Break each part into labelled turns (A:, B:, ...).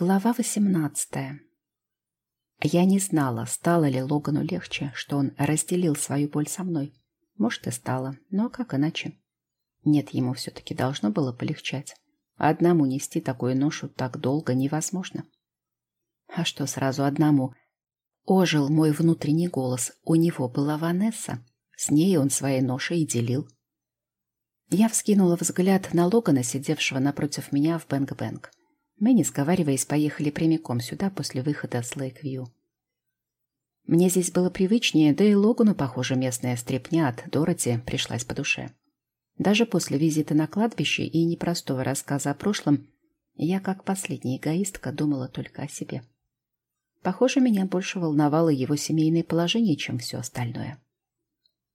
A: Глава восемнадцатая. Я не знала, стало ли Логану легче, что он разделил свою боль со мной. Может, и стало, но как иначе? Нет, ему все-таки должно было полегчать. Одному нести такую ношу так долго невозможно. А что сразу одному? Ожил мой внутренний голос. У него была Ванесса. С ней он свою ношу и делил. Я вскинула взгляд на Логана, сидевшего напротив меня в Бэнг-Бэнг. Мы, не сговариваясь, поехали прямиком сюда после выхода с Лейк-Вью. Мне здесь было привычнее, да и Логану, похоже, местная стрепня от Дороти пришлась по душе. Даже после визита на кладбище и непростого рассказа о прошлом, я, как последняя эгоистка, думала только о себе. Похоже, меня больше волновало его семейное положение, чем все остальное.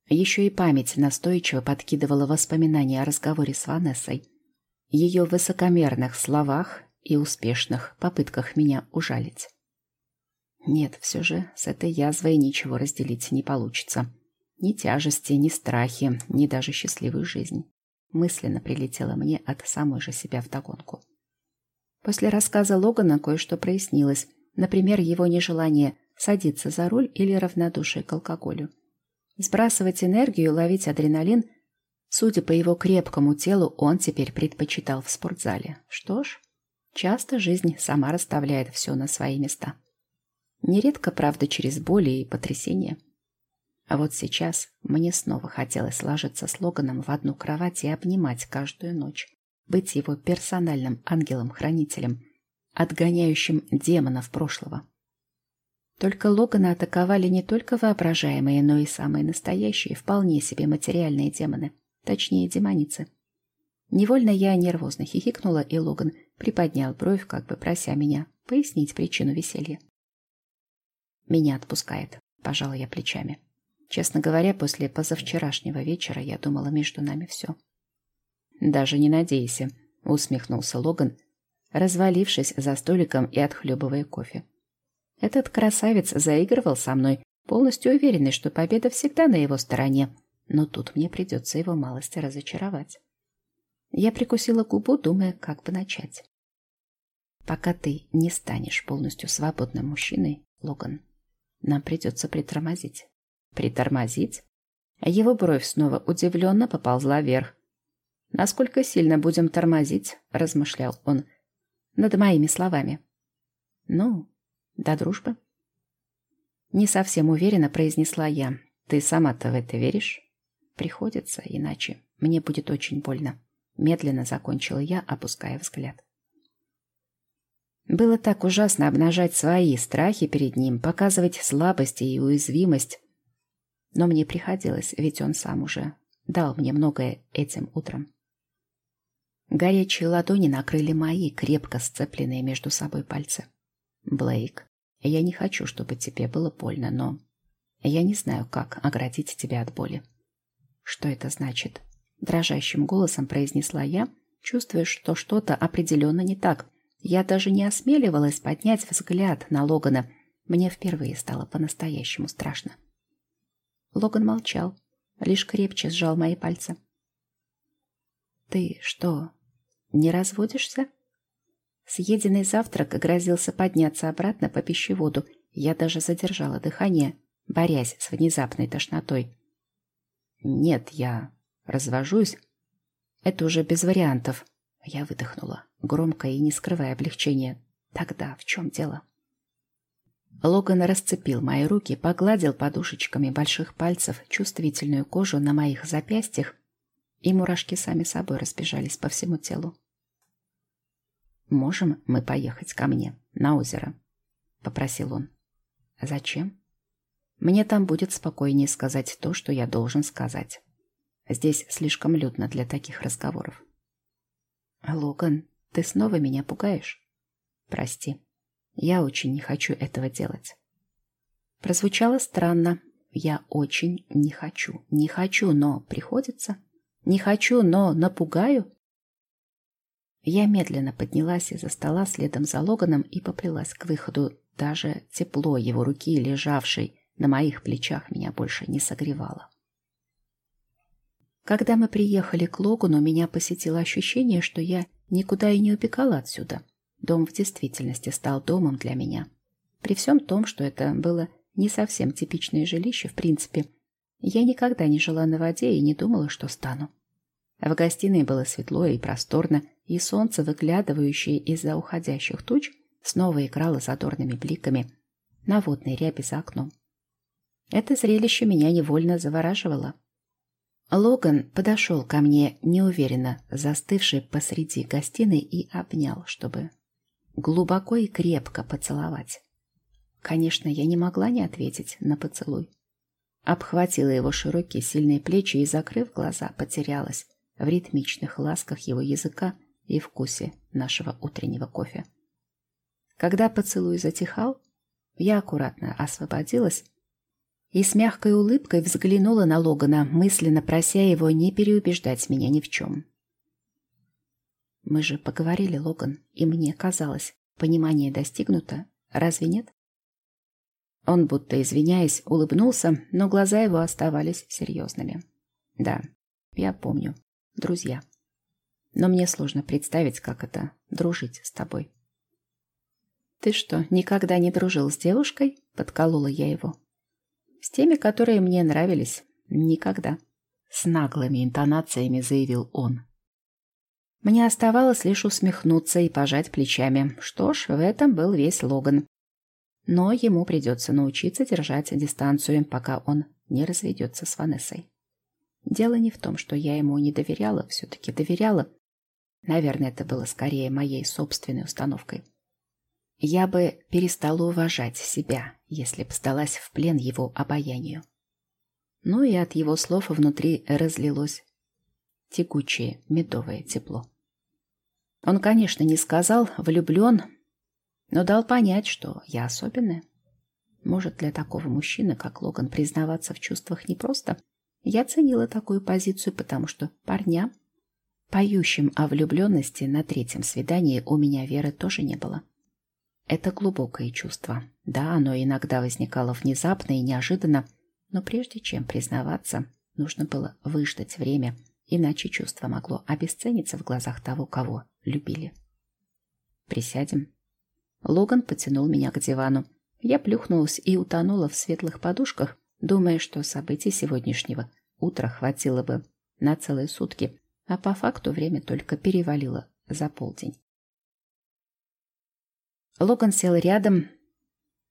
A: Еще и память настойчиво подкидывала воспоминания о разговоре с Ванессой, ее высокомерных словах и успешных попытках меня ужалить. Нет, все же с этой язвой ничего разделить не получится. Ни тяжести, ни страхи, ни даже счастливую жизнь. Мысленно прилетела мне от самой же себя вдогонку. После рассказа Логана кое-что прояснилось. Например, его нежелание садиться за руль или равнодушие к алкоголю. Сбрасывать энергию, ловить адреналин. Судя по его крепкому телу, он теперь предпочитал в спортзале. Что ж, Часто жизнь сама расставляет все на свои места. Нередко, правда, через боли и потрясения. А вот сейчас мне снова хотелось ложиться с Логаном в одну кровать и обнимать каждую ночь, быть его персональным ангелом-хранителем, отгоняющим демонов прошлого. Только Логана атаковали не только воображаемые, но и самые настоящие, вполне себе материальные демоны, точнее демоницы. Невольно я нервозно хихикнула, и Логан приподнял бровь, как бы прося меня пояснить причину веселья. «Меня отпускает», — пожала я плечами. Честно говоря, после позавчерашнего вечера я думала между нами все. «Даже не надейся», — усмехнулся Логан, развалившись за столиком и отхлебывая кофе. Этот красавец заигрывал со мной, полностью уверенный, что победа всегда на его стороне, но тут мне придется его малости разочаровать. Я прикусила губу, думая, как бы начать. Пока ты не станешь полностью свободным мужчиной, Логан, нам придется притормозить. Притормозить? Его бровь снова удивленно поползла вверх. «Насколько сильно будем тормозить?» — размышлял он над моими словами. «Ну, до дружбы». Не совсем уверенно произнесла я. «Ты сама-то в это веришь?» «Приходится, иначе мне будет очень больно». Медленно закончила я, опуская взгляд. Было так ужасно обнажать свои страхи перед ним, показывать слабости и уязвимость. Но мне приходилось, ведь он сам уже дал мне многое этим утром. Горячие ладони накрыли мои, крепко сцепленные между собой пальцы. Блейк, я не хочу, чтобы тебе было больно, но я не знаю, как оградить тебя от боли. Что это значит? Дрожащим голосом произнесла я, чувствуя, что что-то определенно не так. Я даже не осмеливалась поднять взгляд на Логана. Мне впервые стало по-настоящему страшно. Логан молчал, лишь крепче сжал мои пальцы. «Ты что, не разводишься?» Съеденный завтрак грозился подняться обратно по пищеводу. Я даже задержала дыхание, борясь с внезапной тошнотой. «Нет, я Развожусь. Это уже без вариантов. Я выдохнула, громко и не скрывая облегчения. Тогда в чем дело? Логан расцепил мои руки, погладил подушечками больших пальцев чувствительную кожу на моих запястьях, и мурашки сами собой разбежались по всему телу. «Можем мы поехать ко мне, на озеро?» — попросил он. «Зачем?» «Мне там будет спокойнее сказать то, что я должен сказать». Здесь слишком людно для таких разговоров. Логан, ты снова меня пугаешь? Прости. Я очень не хочу этого делать. Прозвучало странно. Я очень не хочу. Не хочу, но приходится. Не хочу, но напугаю. Я медленно поднялась из-за стола следом за Логаном и поплелась к выходу. Даже тепло его руки, лежавшей на моих плечах, меня больше не согревало. Когда мы приехали к Логану, меня посетило ощущение, что я никуда и не убегала отсюда. дом в действительности стал домом для меня. При всем том, что это было не совсем типичное жилище, в принципе, я никогда не жила на воде и не думала, что стану. В гостиной было светло и просторно, и солнце, выглядывающее из-за уходящих туч, снова играло задорными бликами на водной ряби за окном. Это зрелище меня невольно завораживало. Логан подошел ко мне неуверенно, застывший посреди гостиной, и обнял, чтобы глубоко и крепко поцеловать. Конечно, я не могла не ответить на поцелуй. Обхватила его широкие сильные плечи и, закрыв глаза, потерялась в ритмичных ласках его языка и вкусе нашего утреннего кофе. Когда поцелуй затихал, я аккуратно освободилась и с мягкой улыбкой взглянула на Логана, мысленно прося его не переубеждать меня ни в чем. Мы же поговорили, Логан, и мне казалось, понимание достигнуто, разве нет? Он, будто извиняясь, улыбнулся, но глаза его оставались серьезными. Да, я помню. Друзья. Но мне сложно представить, как это — дружить с тобой. «Ты что, никогда не дружил с девушкой?» — подколола я его. «С теми, которые мне нравились. Никогда». С наглыми интонациями заявил он. Мне оставалось лишь усмехнуться и пожать плечами. Что ж, в этом был весь Логан. Но ему придется научиться держать дистанцию, пока он не разведется с Ванессой. Дело не в том, что я ему не доверяла, все-таки доверяла. Наверное, это было скорее моей собственной установкой. Я бы перестала уважать себя, если бы сдалась в плен его обаянию. Ну и от его слов внутри разлилось текучее медовое тепло. Он, конечно, не сказал «влюблен», но дал понять, что я особенная. Может, для такого мужчины, как Логан, признаваться в чувствах непросто – я ценила такую позицию, потому что парням, поющим о влюбленности на третьем свидании, у меня веры тоже не было. Это глубокое чувство. Да, оно иногда возникало внезапно и неожиданно, но прежде чем признаваться, нужно было выждать время, иначе чувство могло обесцениться в глазах того, кого любили. «Присядем». Логан потянул меня к дивану. Я плюхнулась и утонула в светлых подушках, думая, что событий сегодняшнего утра хватило бы на целые сутки, а по факту время только перевалило за полдень. Логан сел рядом,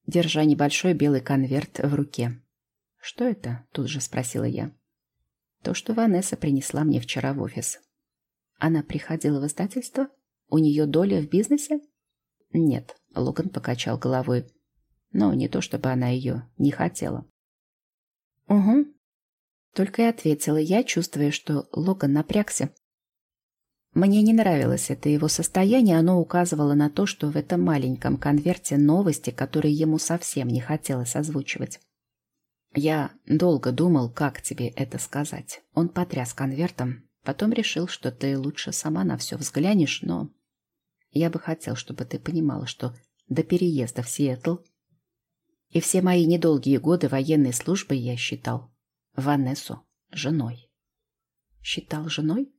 A: держа небольшой белый конверт в руке. «Что это?» — тут же спросила я. «То, что Ванесса принесла мне вчера в офис». «Она приходила в издательство? У нее доля в бизнесе?» «Нет», — Логан покачал головой. «Но не то, чтобы она ее не хотела. «Угу». Только и ответила я, чувствуя, что Логан напрягся. Мне не нравилось это его состояние, оно указывало на то, что в этом маленьком конверте новости, которые ему совсем не хотелось озвучивать. Я долго думал, как тебе это сказать. Он потряс конвертом, потом решил, что ты лучше сама на все взглянешь, но я бы хотел, чтобы ты понимала, что до переезда в Сиэтл и все мои недолгие годы военной службы я считал Ванессу женой. Считал женой?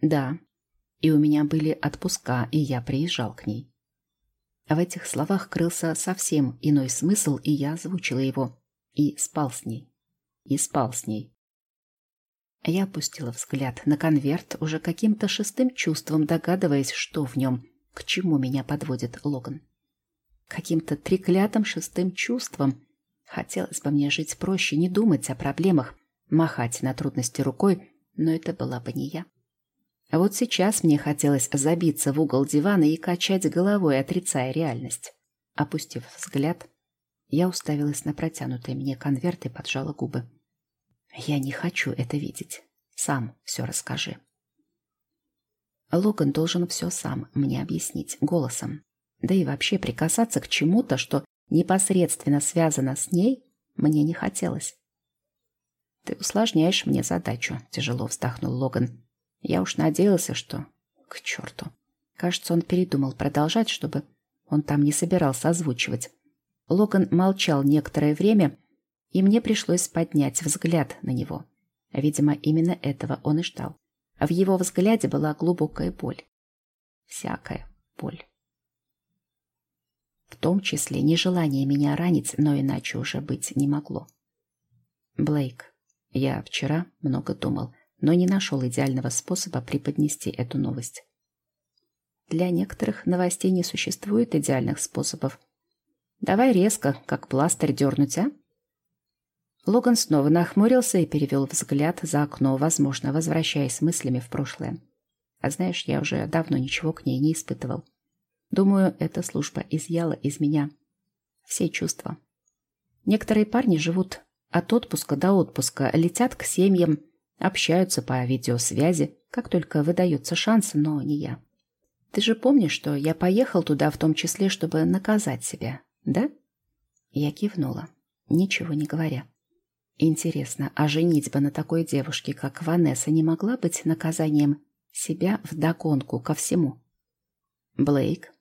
A: Да. И у меня были отпуска, и я приезжал к ней. В этих словах крылся совсем иной смысл, и я озвучила его. И спал с ней. И спал с ней. Я опустила взгляд на конверт, уже каким-то шестым чувством догадываясь, что в нем, к чему меня подводит Логан каким-то треклятым шестым чувством. Хотелось бы мне жить проще, не думать о проблемах, махать на трудности рукой, но это была бы не я. А вот сейчас мне хотелось забиться в угол дивана и качать головой, отрицая реальность. Опустив взгляд, я уставилась на протянутый мне конверт и поджала губы. Я не хочу это видеть. Сам все расскажи. Логан должен все сам мне объяснить, голосом. Да и вообще прикасаться к чему-то, что непосредственно связано с ней, мне не хотелось. «Ты усложняешь мне задачу», — тяжело вздохнул Логан. «Я уж надеялся, что...» «К черту!» Кажется, он передумал продолжать, чтобы он там не собирался озвучивать. Логан молчал некоторое время, и мне пришлось поднять взгляд на него. Видимо, именно этого он и ждал. В его взгляде была глубокая боль. Всякая боль. В том числе нежелание меня ранить, но иначе уже быть не могло. Блейк, я вчера много думал, но не нашел идеального способа преподнести эту новость. Для некоторых новостей не существует идеальных способов. Давай резко, как пластырь дернуть, а? Логан снова нахмурился и перевел взгляд за окно, возможно, возвращаясь мыслями в прошлое. А знаешь, я уже давно ничего к ней не испытывал. Думаю, эта служба изъяла из меня все чувства. Некоторые парни живут от отпуска до отпуска, летят к семьям, общаются по видеосвязи, как только выдается шанс, но не я. Ты же помнишь, что я поехал туда в том числе, чтобы наказать себя, да? Я кивнула, ничего не говоря. Интересно, а женитьба на такой девушке, как Ванесса, не могла быть наказанием себя вдогонку ко всему? Блейк,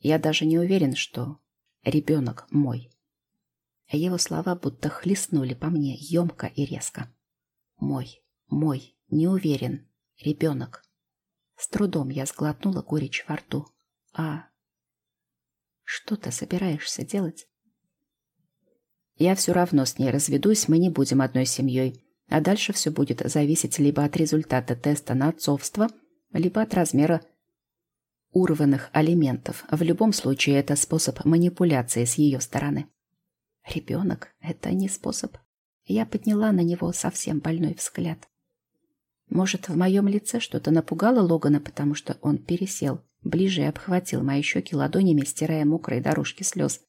A: я даже не уверен, что ребенок мой. Его слова будто хлестнули по мне емко и резко. Мой, мой, не уверен, ребенок. С трудом я сглотнула горечь во рту. А что ты собираешься делать? Я все равно с ней разведусь, мы не будем одной семьей. А дальше все будет зависеть либо от результата теста на отцовство, либо от размера урванных алиментов. В любом случае, это способ манипуляции с ее стороны. Ребенок — это не способ. Я подняла на него совсем больной взгляд. Может, в моем лице что-то напугало Логана, потому что он пересел, ближе и обхватил мои щеки ладонями, стирая мокрые дорожки слез.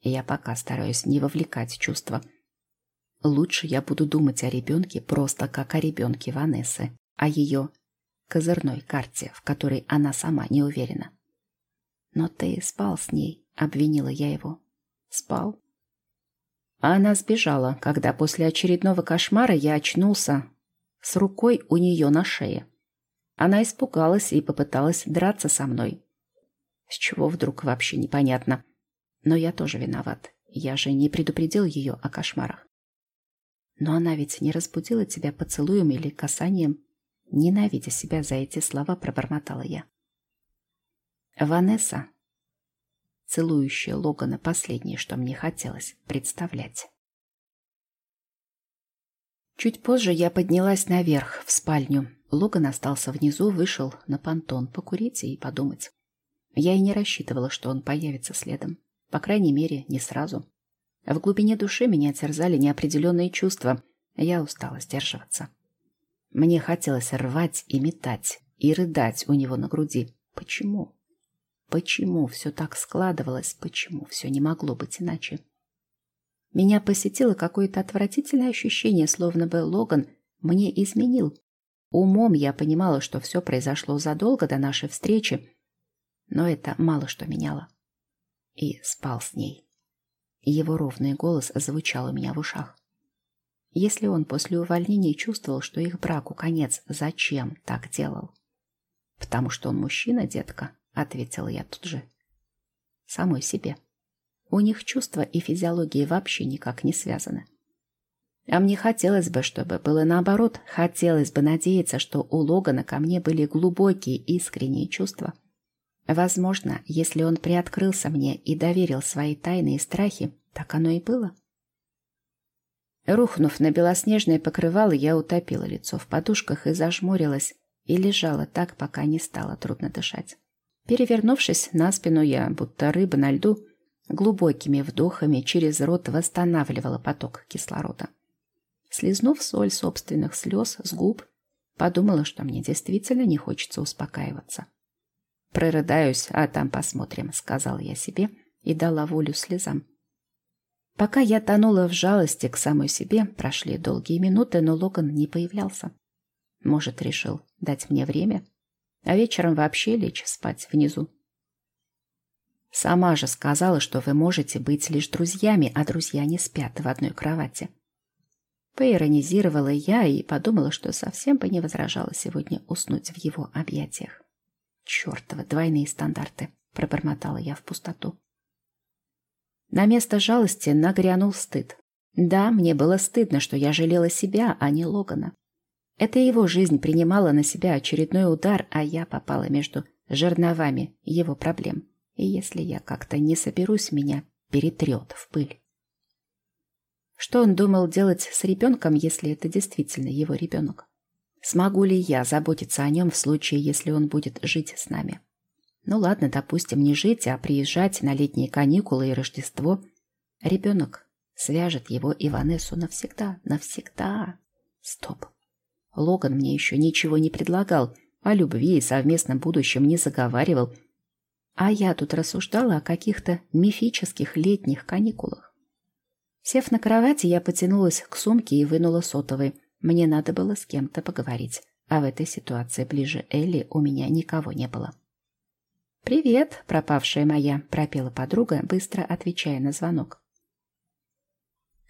A: Я пока стараюсь не вовлекать чувства. Лучше я буду думать о ребенке просто как о ребенке Ванессы, о ее козырной карте, в которой она сама не уверена. «Но ты спал с ней», — обвинила я его. «Спал?» Она сбежала, когда после очередного кошмара я очнулся с рукой у нее на шее. Она испугалась и попыталась драться со мной. С чего вдруг вообще непонятно. Но я тоже виноват. Я же не предупредил ее о кошмарах. Но она ведь не разбудила тебя поцелуем или касанием. Ненавидя себя за эти слова, пробормотала я. Ванесса, целующая Логана, последнее, что мне хотелось представлять. Чуть позже я поднялась наверх, в спальню. Логан остался внизу, вышел на понтон покурить и подумать. Я и не рассчитывала, что он появится следом. По крайней мере, не сразу. В глубине души меня терзали неопределенные чувства. Я устала сдерживаться. Мне хотелось рвать и метать, и рыдать у него на груди. Почему? Почему все так складывалось? Почему все не могло быть иначе? Меня посетило какое-то отвратительное ощущение, словно бы Логан мне изменил. Умом я понимала, что все произошло задолго до нашей встречи, но это мало что меняло и спал с ней. Его ровный голос звучал у меня в ушах. Если он после увольнения чувствовал, что их браку конец, зачем так делал? «Потому что он мужчина, детка», — ответила я тут же. «Самой себе. У них чувства и физиология вообще никак не связаны. А мне хотелось бы, чтобы было наоборот. Хотелось бы надеяться, что у Логана ко мне были глубокие, искренние чувства. Возможно, если он приоткрылся мне и доверил свои тайны и страхи, так оно и было. Рухнув на белоснежное покрывало, я утопила лицо в подушках и зажмурилась, и лежала так, пока не стало трудно дышать. Перевернувшись на спину, я, будто рыба на льду, глубокими вдохами через рот восстанавливала поток кислорода. Слизнув соль собственных слез с губ, подумала, что мне действительно не хочется успокаиваться. Прорыдаюсь, а там посмотрим, сказал я себе и дала волю слезам. Пока я тонула в жалости к самой себе, прошли долгие минуты, но Логан не появлялся. Может, решил дать мне время, а вечером вообще лечь спать внизу. Сама же сказала, что вы можете быть лишь друзьями, а друзья не спят в одной кровати. Поиронизировала я и подумала, что совсем бы не возражала сегодня уснуть в его объятиях. «Чертовы двойные стандарты!» — пробормотала я в пустоту. На место жалости нагрянул стыд. Да, мне было стыдно, что я жалела себя, а не Логана. Это его жизнь принимала на себя очередной удар, а я попала между жерновами его проблем. И если я как-то не соберусь, меня перетрет в пыль. Что он думал делать с ребенком, если это действительно его ребенок? Смогу ли я заботиться о нем в случае, если он будет жить с нами? Ну ладно, допустим, не жить, а приезжать на летние каникулы и Рождество. Ребенок свяжет его и Ванессу навсегда, навсегда. Стоп. Логан мне еще ничего не предлагал, о любви и совместном будущем не заговаривал. А я тут рассуждала о каких-то мифических летних каникулах. Сев на кровати, я потянулась к сумке и вынула сотовый. Мне надо было с кем-то поговорить, а в этой ситуации ближе Элли у меня никого не было. «Привет, пропавшая моя», — пропела подруга, быстро отвечая на звонок.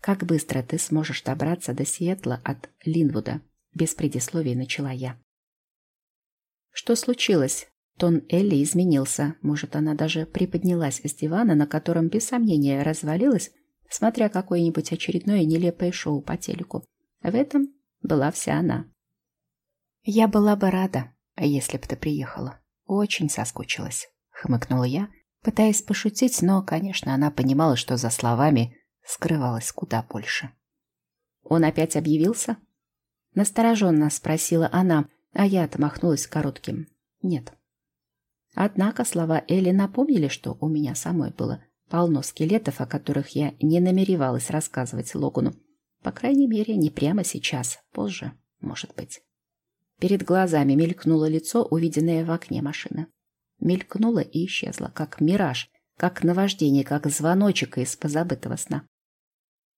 A: «Как быстро ты сможешь добраться до Сиэтла от Линвуда?» Без предисловий начала я. «Что случилось?» Тон Элли изменился. Может, она даже приподнялась с дивана, на котором, без сомнения, развалилась, смотря какое-нибудь очередное нелепое шоу по телеку. В этом была вся она. «Я была бы рада, если бы ты приехала. Очень соскучилась», — хмыкнула я, пытаясь пошутить, но, конечно, она понимала, что за словами скрывалось куда больше. «Он опять объявился?» Настороженно спросила она, а я отмахнулась коротким «нет». Однако слова Элли напомнили, что у меня самой было полно скелетов, о которых я не намеревалась рассказывать Логану. По крайней мере, не прямо сейчас, позже, может быть. Перед глазами мелькнуло лицо, увиденное в окне машины. Мелькнуло и исчезло, как мираж, как наваждение, как звоночек из позабытого сна.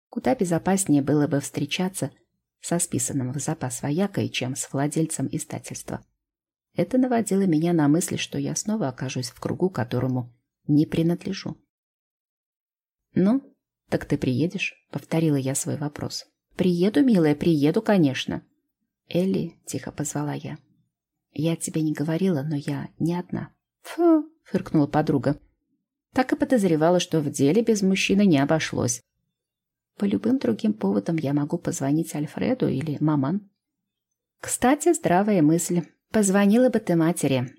A: Куда безопаснее было бы встречаться со списанным в запас воякой, чем с владельцем издательства. Это наводило меня на мысль, что я снова окажусь в кругу, которому не принадлежу. «Ну, так ты приедешь?» — повторила я свой вопрос. «Приеду, милая, приеду, конечно». «Элли», — тихо позвала я. «Я тебе не говорила, но я не одна». «Фу», — фыркнула подруга. Так и подозревала, что в деле без мужчины не обошлось. По любым другим поводам я могу позвонить Альфреду или маман. Кстати, здравая мысль. Позвонила бы ты матери.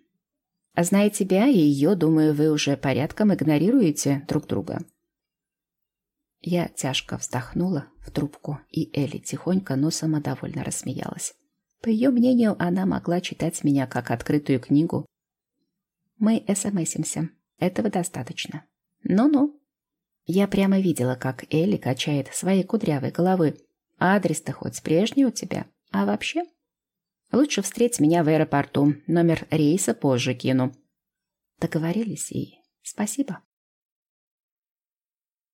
A: А зная тебя и ее, думаю, вы уже порядком игнорируете друг друга. Я тяжко вздохнула в трубку, и Элли тихонько, но самодовольно рассмеялась. По ее мнению, она могла читать меня как открытую книгу. Мы смсимся. Этого достаточно. Ну-ну. Я прямо видела, как Элли качает своей кудрявой головы. Адрес-то хоть прежний у тебя. А вообще? Лучше встреть меня в аэропорту. Номер рейса позже кину. Договорились и спасибо.